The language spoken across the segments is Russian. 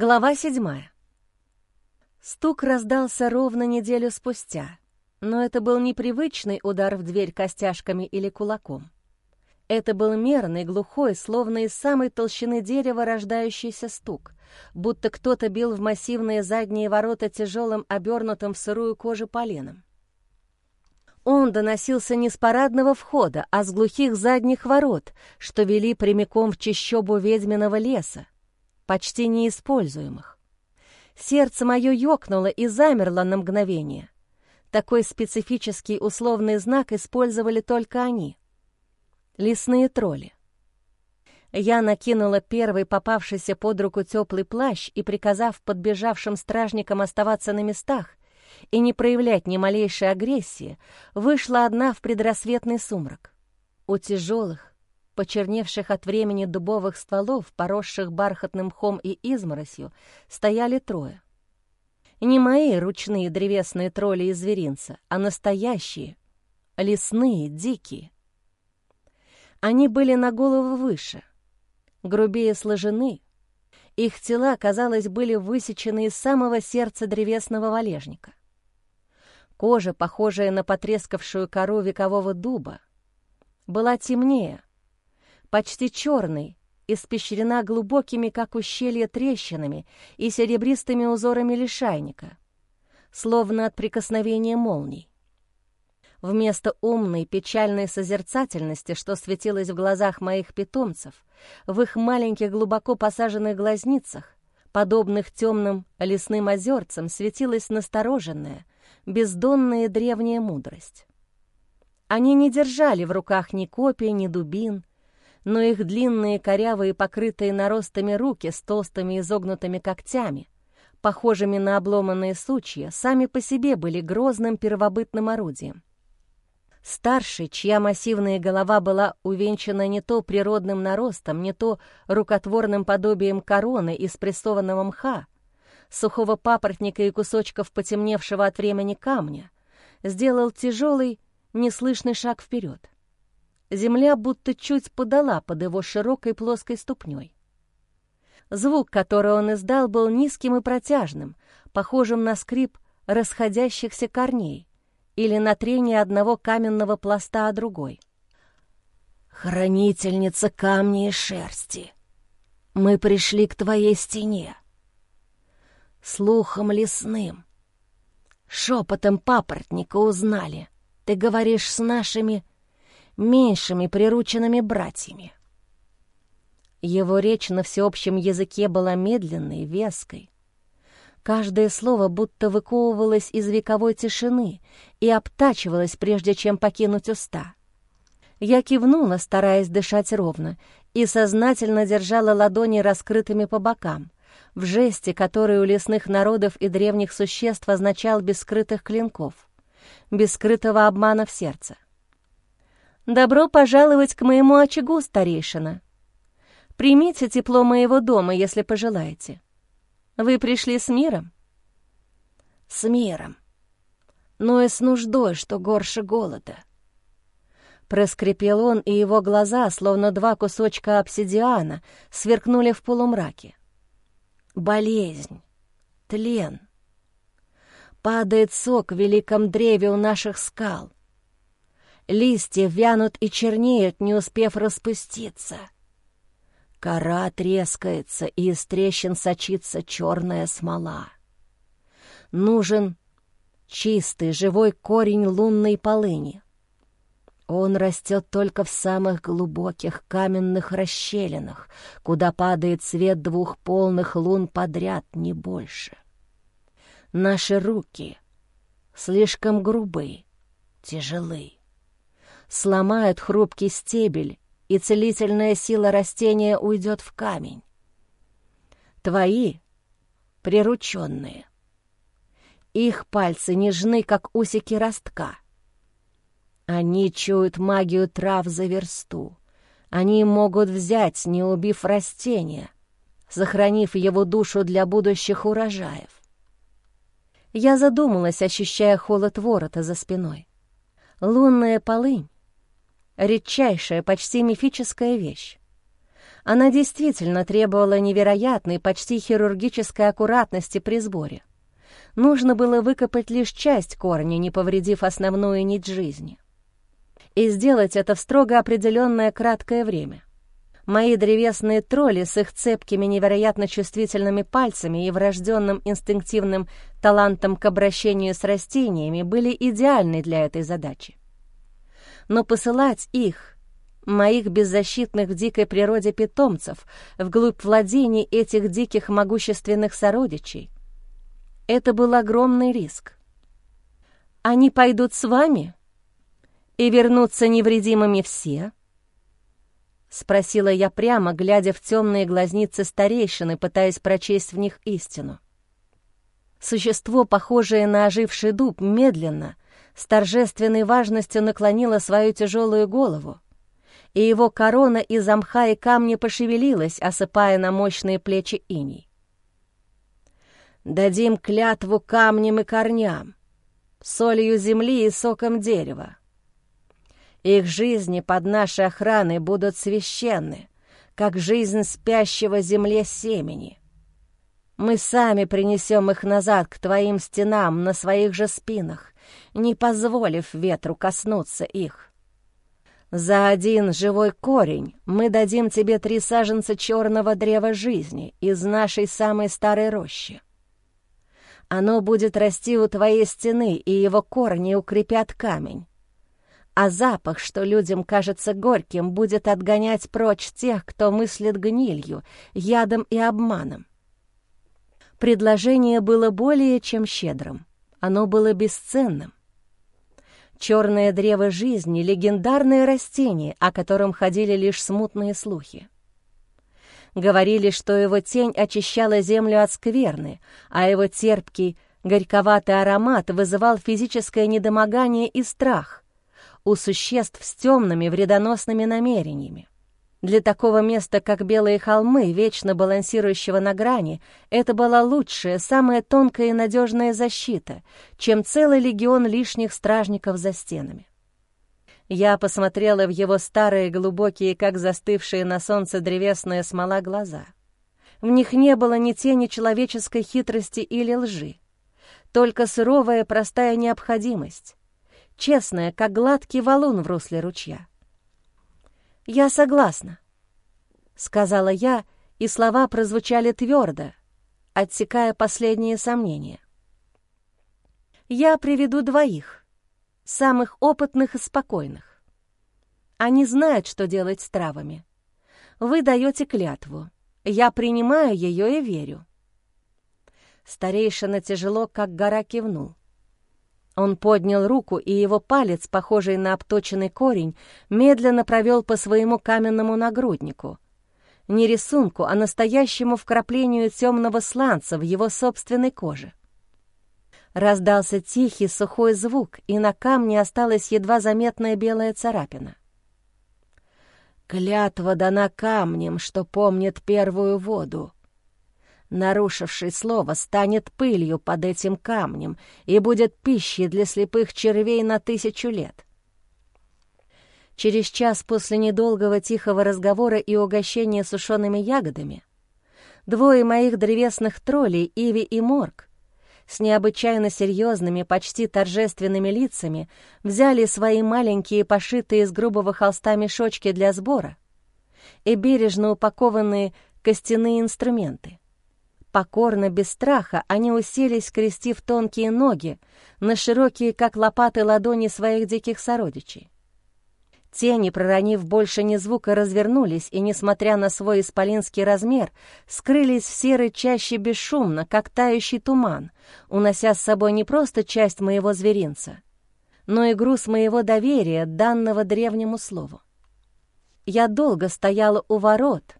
Глава седьмая. Стук раздался ровно неделю спустя, но это был непривычный удар в дверь костяшками или кулаком. Это был мерный, глухой, словно из самой толщины дерева рождающийся стук, будто кто-то бил в массивные задние ворота тяжелым, обернутым в сырую кожу поленом. Он доносился не с парадного входа, а с глухих задних ворот, что вели прямиком в чащобу ведьминого леса, почти неиспользуемых. Сердце мое ёкнуло и замерло на мгновение. Такой специфический условный знак использовали только они. Лесные тролли. Я накинула первый попавшийся под руку теплый плащ и, приказав подбежавшим стражникам оставаться на местах и не проявлять ни малейшей агрессии, вышла одна в предрассветный сумрак. У тяжелых, почерневших от времени дубовых стволов, поросших бархатным мхом и изморосью, стояли трое. Не мои ручные древесные тролли из зверинца, а настоящие, лесные, дикие. Они были на голову выше, грубее сложены, их тела, казалось, были высечены из самого сердца древесного валежника. Кожа, похожая на потрескавшую кору векового дуба, была темнее, почти черный, испещрена глубокими, как ущелье, трещинами и серебристыми узорами лишайника, словно от прикосновения молний. Вместо умной, печальной созерцательности, что светилось в глазах моих питомцев, в их маленьких глубоко посаженных глазницах, подобных темным лесным озерцам, светилась настороженная, бездонная древняя мудрость. Они не держали в руках ни копий, ни дубин, но их длинные, корявые, покрытые наростами руки с толстыми изогнутыми когтями, похожими на обломанные сучья, сами по себе были грозным первобытным орудием. Старший, чья массивная голова была увенчана не то природным наростом, не то рукотворным подобием короны из прессованного мха, сухого папоротника и кусочков потемневшего от времени камня, сделал тяжелый, неслышный шаг вперед. Земля будто чуть подала под его широкой плоской ступней. Звук, который он издал, был низким и протяжным, похожим на скрип расходящихся корней или на трение одного каменного пласта о другой. «Хранительница камней и шерсти, мы пришли к твоей стене. Слухом лесным, шепотом папоротника узнали, ты говоришь с нашими меньшими прирученными братьями. Его речь на всеобщем языке была медленной, веской. Каждое слово будто выковывалось из вековой тишины и обтачивалось, прежде чем покинуть уста. Я кивнула, стараясь дышать ровно, и сознательно держала ладони раскрытыми по бокам, в жесте, который у лесных народов и древних существ означал без скрытых клинков, без скрытого обмана в сердце. «Добро пожаловать к моему очагу, старейшина. Примите тепло моего дома, если пожелаете. Вы пришли с миром?» «С миром, но и с нуждой, что горше голода». Проскрипел он, и его глаза, словно два кусочка обсидиана, сверкнули в полумраке. «Болезнь, тлен. Падает сок в великом древе у наших скал» Листья вянут и чернеют, не успев распуститься. Кора трескается, и из трещин сочится черная смола. Нужен чистый, живой корень лунной полыни. Он растет только в самых глубоких каменных расщелинах, куда падает свет двух полных лун подряд, не больше. Наши руки слишком грубы, тяжелы сломают хрупкий стебель, и целительная сила растения уйдет в камень. Твои — прирученные. Их пальцы нежны, как усики ростка. Они чуют магию трав за версту. Они могут взять, не убив растения, сохранив его душу для будущих урожаев. Я задумалась, ощущая холод ворота за спиной. Лунная полынь редчайшая, почти мифическая вещь. Она действительно требовала невероятной, почти хирургической аккуратности при сборе. Нужно было выкопать лишь часть корня, не повредив основную нить жизни. И сделать это в строго определенное краткое время. Мои древесные тролли с их цепкими, невероятно чувствительными пальцами и врожденным инстинктивным талантом к обращению с растениями были идеальны для этой задачи. Но посылать их, моих беззащитных в дикой природе питомцев, вглубь владений этих диких могущественных сородичей, это был огромный риск. Они пойдут с вами и вернутся невредимыми все —— спросила я прямо, глядя в темные глазницы старейшины, пытаясь прочесть в них истину. Существо, похожее на оживший дуб, медленно, с торжественной важностью наклонило свою тяжелую голову, и его корона из мха и камня пошевелилась, осыпая на мощные плечи иней. «Дадим клятву камнем и корням, солью земли и соком дерева, их жизни под нашей охраной будут священны, как жизнь спящего земле семени. Мы сами принесем их назад к твоим стенам на своих же спинах, не позволив ветру коснуться их. За один живой корень мы дадим тебе три саженца черного древа жизни из нашей самой старой рощи. Оно будет расти у твоей стены, и его корни укрепят камень а запах, что людям кажется горьким, будет отгонять прочь тех, кто мыслит гнилью, ядом и обманом. Предложение было более чем щедрым, оно было бесценным. Черное древо жизни — легендарное растение, о котором ходили лишь смутные слухи. Говорили, что его тень очищала землю от скверны, а его терпкий, горьковатый аромат вызывал физическое недомогание и страх — у существ с темными вредоносными намерениями. Для такого места, как Белые холмы, вечно балансирующего на грани, это была лучшая, самая тонкая и надежная защита, чем целый легион лишних стражников за стенами. Я посмотрела в его старые, глубокие, как застывшие на солнце древесная смола глаза. В них не было ни тени человеческой хитрости или лжи, только суровая простая необходимость, честная, как гладкий валун в русле ручья. «Я согласна», — сказала я, и слова прозвучали твердо, отсекая последние сомнения. «Я приведу двоих, самых опытных и спокойных. Они знают, что делать с травами. Вы даете клятву. Я принимаю ее и верю». Старейшина тяжело, как гора, кивнул. Он поднял руку, и его палец, похожий на обточенный корень, медленно провел по своему каменному нагруднику. Не рисунку, а настоящему вкраплению темного сланца в его собственной коже. Раздался тихий сухой звук, и на камне осталась едва заметная белая царапина. «Клятва дана камнем, что помнит первую воду», нарушивший слово, станет пылью под этим камнем и будет пищей для слепых червей на тысячу лет. Через час после недолгого тихого разговора и угощения сушеными ягодами двое моих древесных троллей, Иви и Морг, с необычайно серьезными, почти торжественными лицами взяли свои маленькие, пошитые из грубого холста мешочки для сбора и бережно упакованные костяные инструменты. Покорно, без страха, они уселись, скрестив тонкие ноги на широкие, как лопаты, ладони своих диких сородичей. Тени, проронив больше ни звука, развернулись и, несмотря на свой исполинский размер, скрылись в серой чаще бесшумно, как тающий туман, унося с собой не просто часть моего зверинца, но и груз моего доверия, данного древнему слову. Я долго стояла у ворот,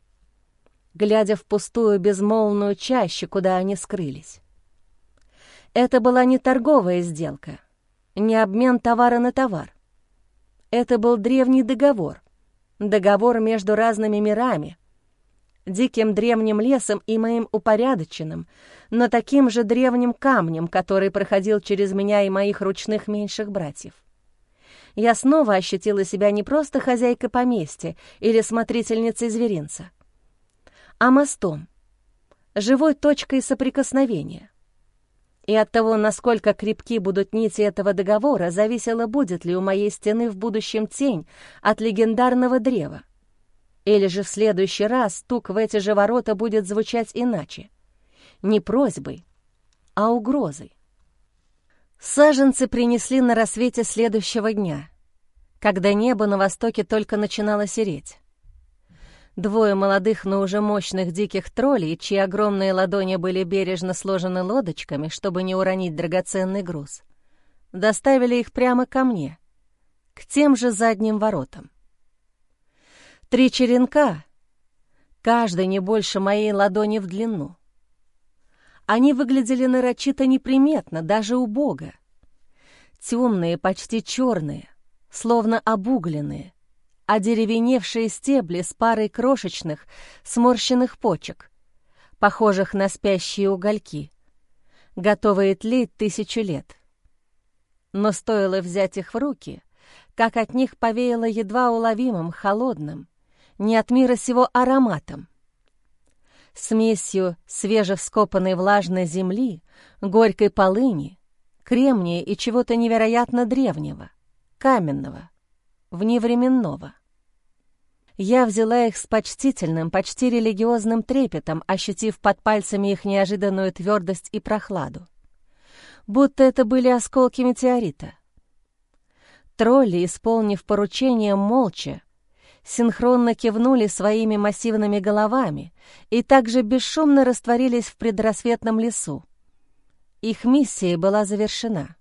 глядя в пустую безмолвную чащу, куда они скрылись. Это была не торговая сделка, не обмен товара на товар. Это был древний договор, договор между разными мирами, диким древним лесом и моим упорядоченным, но таким же древним камнем, который проходил через меня и моих ручных меньших братьев. Я снова ощутила себя не просто хозяйкой поместья или смотрительницей зверинца — а мостом, живой точкой соприкосновения. И от того, насколько крепки будут нити этого договора, зависело, будет ли у моей стены в будущем тень от легендарного древа. Или же в следующий раз стук в эти же ворота будет звучать иначе. Не просьбой, а угрозой. Саженцы принесли на рассвете следующего дня, когда небо на востоке только начинало сереть. Двое молодых, но уже мощных диких троллей, чьи огромные ладони были бережно сложены лодочками, чтобы не уронить драгоценный груз, доставили их прямо ко мне, к тем же задним воротам. Три черенка, каждый не больше моей ладони в длину. Они выглядели нарочито неприметно, даже убого. Темные, почти черные, словно обугленные, одеревеневшие стебли с парой крошечных, сморщенных почек, похожих на спящие угольки, готовые тлеть тысячу лет. Но стоило взять их в руки, как от них повеяло едва уловимым, холодным, не от мира сего ароматом. Смесью свежевскопанной влажной земли, горькой полыни, кремния и чего-то невероятно древнего, каменного, вневременного. Я взяла их с почтительным, почти религиозным трепетом, ощутив под пальцами их неожиданную твердость и прохладу. Будто это были осколки метеорита. Тролли, исполнив поручение молча, синхронно кивнули своими массивными головами и также бесшумно растворились в предрассветном лесу. Их миссия была завершена.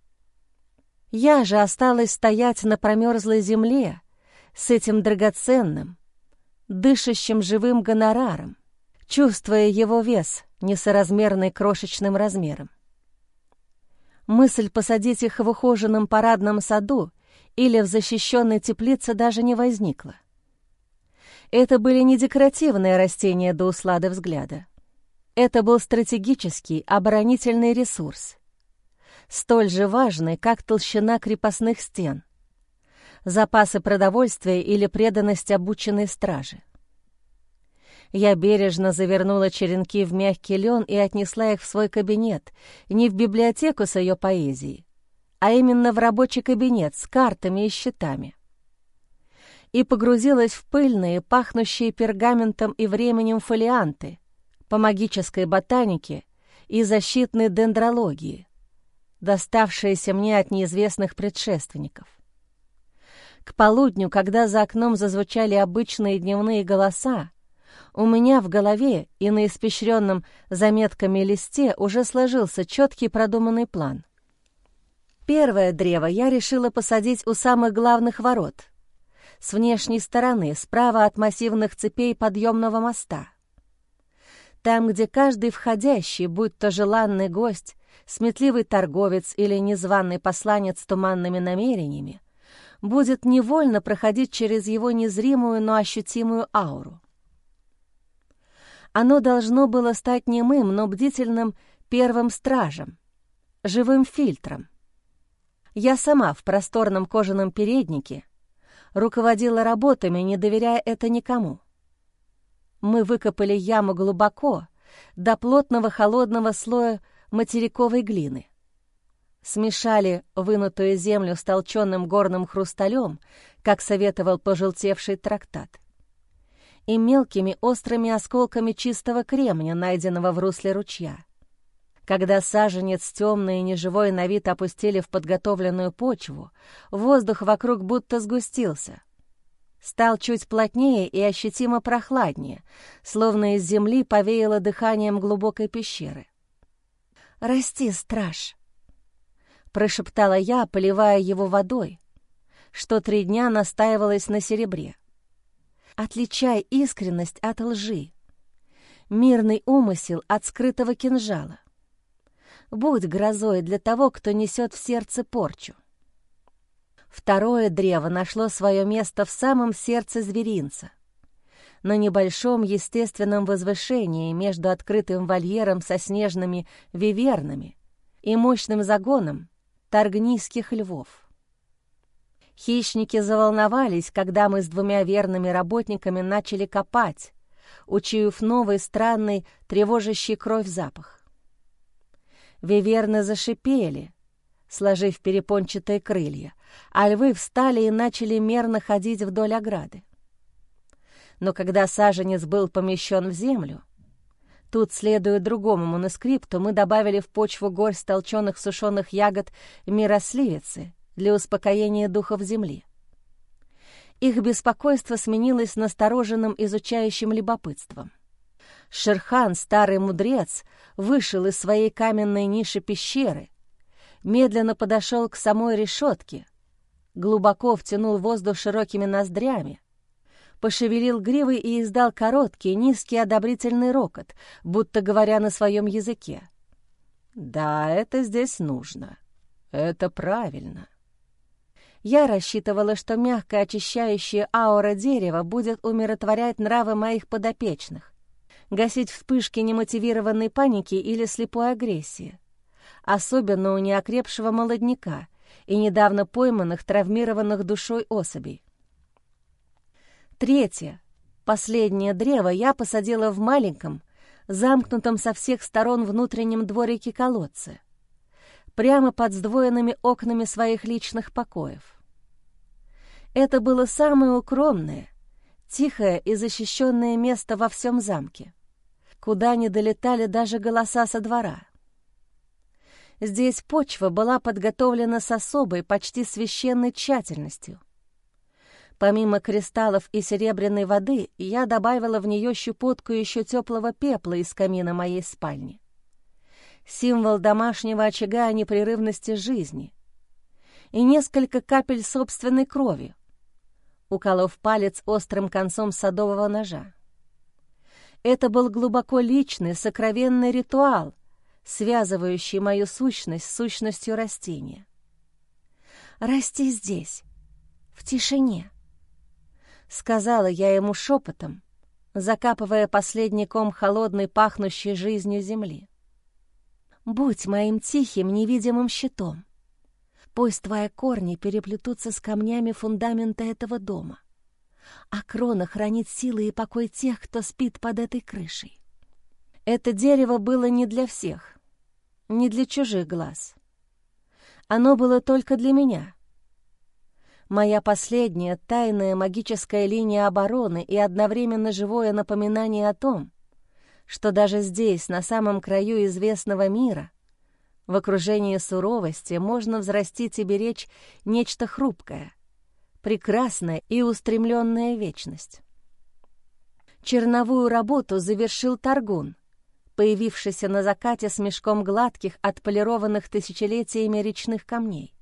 Я же осталась стоять на промерзлой земле с этим драгоценным, дышащим живым гонораром, чувствуя его вес, несоразмерный крошечным размером. Мысль посадить их в ухоженном парадном саду или в защищенной теплице даже не возникла. Это были не декоративные растения до услады взгляда. Это был стратегический оборонительный ресурс, столь же важный, как толщина крепостных стен, запасы продовольствия или преданность обученной стражи. Я бережно завернула черенки в мягкий лен и отнесла их в свой кабинет, не в библиотеку с ее поэзией, а именно в рабочий кабинет с картами и счетами. И погрузилась в пыльные, пахнущие пергаментом и временем фолианты по магической ботанике и защитной дендрологии, доставшиеся мне от неизвестных предшественников. К полудню, когда за окном зазвучали обычные дневные голоса, у меня в голове и на испещренном заметками листе уже сложился четкий продуманный план. Первое древо я решила посадить у самых главных ворот, с внешней стороны, справа от массивных цепей подъемного моста. Там, где каждый входящий, будь то желанный гость, сметливый торговец или незваный посланец с туманными намерениями, будет невольно проходить через его незримую, но ощутимую ауру. Оно должно было стать немым, но бдительным первым стражем, живым фильтром. Я сама в просторном кожаном переднике руководила работами, не доверяя это никому. Мы выкопали яму глубоко, до плотного холодного слоя материковой глины смешали вынутую землю с толченым горным хрусталем, как советовал пожелтевший трактат, и мелкими острыми осколками чистого кремня, найденного в русле ручья. Когда саженец темный и неживой на вид опустили в подготовленную почву, воздух вокруг будто сгустился. Стал чуть плотнее и ощутимо прохладнее, словно из земли повеяло дыханием глубокой пещеры. «Расти, страж!» Прошептала я, поливая его водой, что три дня настаивалась на серебре. Отличай искренность от лжи, мирный умысел от скрытого кинжала. Будь грозой для того, кто несет в сердце порчу. Второе древо нашло свое место в самом сердце зверинца, на небольшом естественном возвышении между открытым вольером со снежными вивернами и мощным загоном, таргнийских львов. Хищники заволновались, когда мы с двумя верными работниками начали копать, учуяв новый, странный, тревожащий кровь запах. Виверны зашипели, сложив перепончатые крылья, а львы встали и начали мерно ходить вдоль ограды. Но когда саженец был помещен в землю, тут, следуя другому манускрипту, мы добавили в почву горсть толченых сушеных ягод миросливицы для успокоения духов земли. Их беспокойство сменилось настороженным изучающим любопытством. Шерхан, старый мудрец, вышел из своей каменной ниши пещеры, медленно подошел к самой решетке, глубоко втянул воздух широкими ноздрями, пошевелил гривой и издал короткий, низкий одобрительный рокот, будто говоря на своем языке. «Да, это здесь нужно. Это правильно». Я рассчитывала, что мягкая очищающая аура дерева будет умиротворять нравы моих подопечных, гасить вспышки немотивированной паники или слепой агрессии, особенно у неокрепшего молодняка и недавно пойманных, травмированных душой особей. Третье, последнее древо я посадила в маленьком, замкнутом со всех сторон внутреннем дворике колодце, прямо под сдвоенными окнами своих личных покоев. Это было самое укромное, тихое и защищенное место во всем замке, куда не долетали даже голоса со двора. Здесь почва была подготовлена с особой, почти священной тщательностью. Помимо кристаллов и серебряной воды, я добавила в нее щепотку еще теплого пепла из камина моей спальни. Символ домашнего очага непрерывности жизни. И несколько капель собственной крови, уколов палец острым концом садового ножа. Это был глубоко личный, сокровенный ритуал, связывающий мою сущность с сущностью растения. «Расти здесь, в тишине», — сказала я ему шепотом, закапывая последний ком холодной, пахнущей жизнью земли. «Будь моим тихим, невидимым щитом. Пусть твои корни переплетутся с камнями фундамента этого дома, а крона хранит силы и покой тех, кто спит под этой крышей. Это дерево было не для всех, не для чужих глаз. Оно было только для меня. Моя последняя тайная магическая линия обороны и одновременно живое напоминание о том, что даже здесь, на самом краю известного мира — в окружении суровости можно взрастить и беречь нечто хрупкое, прекрасное и устремленная вечность. Черновую работу завершил Таргун, появившийся на закате с мешком гладких, отполированных тысячелетиями речных камней.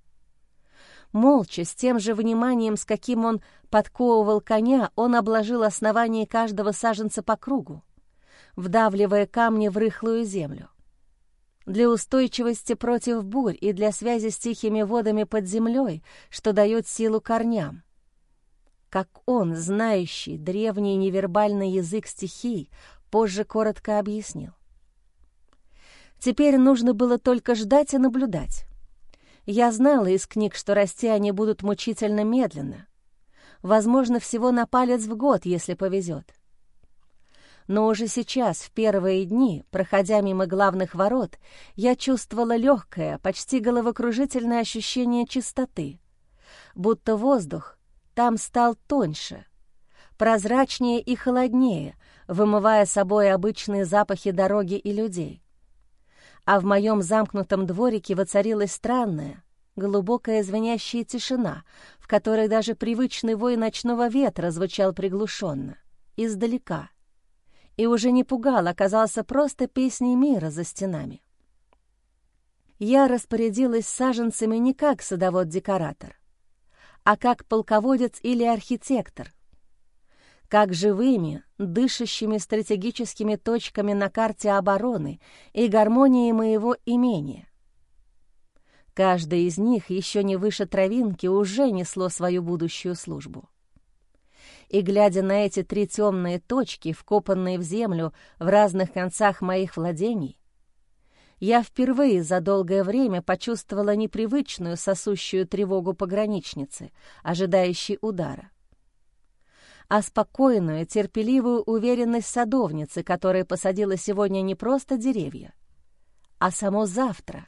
Молча, с тем же вниманием, с каким он подковывал коня, он обложил основание каждого саженца по кругу, вдавливая камни в рыхлую землю для устойчивости против бурь и для связи с тихими водами под землей, что дает силу корням. Как он, знающий древний невербальный язык стихий, позже коротко объяснил. Теперь нужно было только ждать и наблюдать. Я знала из книг, что расти они будут мучительно медленно. Возможно, всего на палец в год, если повезет но уже сейчас, в первые дни, проходя мимо главных ворот, я чувствовала легкое, почти головокружительное ощущение чистоты, будто воздух там стал тоньше, прозрачнее и холоднее, вымывая собой обычные запахи дороги и людей. А в моем замкнутом дворике воцарилась странная, глубокая звенящая тишина, в которой даже привычный вой ночного ветра звучал приглушенно, издалека — и уже не пугал, оказался просто песней мира за стенами. Я распорядилась саженцами не как садовод-декоратор, а как полководец или архитектор, как живыми, дышащими стратегическими точками на карте обороны и гармонии моего имения. Каждое из них, еще не выше травинки, уже несло свою будущую службу и, глядя на эти три темные точки, вкопанные в землю в разных концах моих владений, я впервые за долгое время почувствовала непривычную сосущую тревогу пограничницы, ожидающей удара. А спокойную, терпеливую уверенность садовницы, которая посадила сегодня не просто деревья, а само завтра,